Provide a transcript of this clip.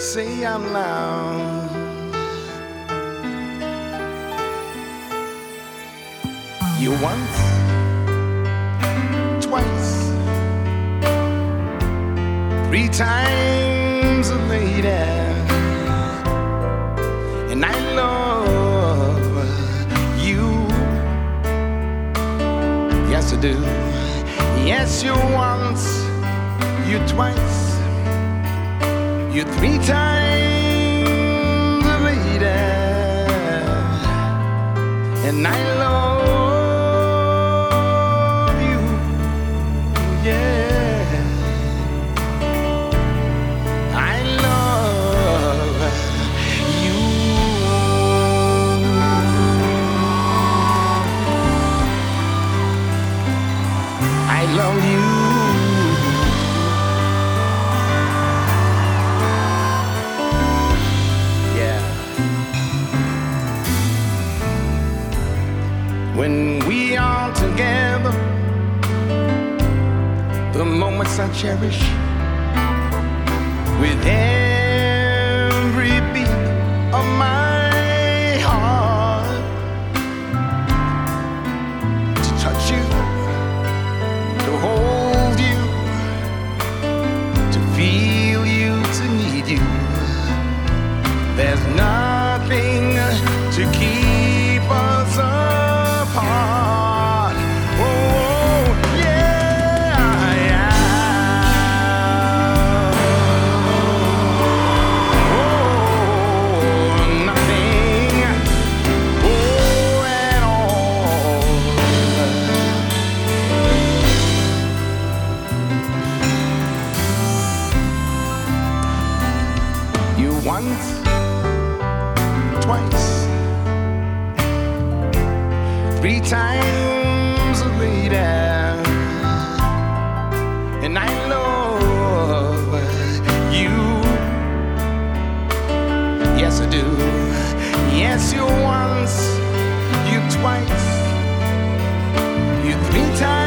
say out loud. You once, twice, three times a lady, and I love you. Yes, I do. Yes, you once, you twice, you three times a lady, and I love you. Yeah, I love you. I love you. When we are together, the moments I cherish with every beat of my heart once, twice, three times lady, and I love you. Yes, I do. Yes, you once, you twice, you three times.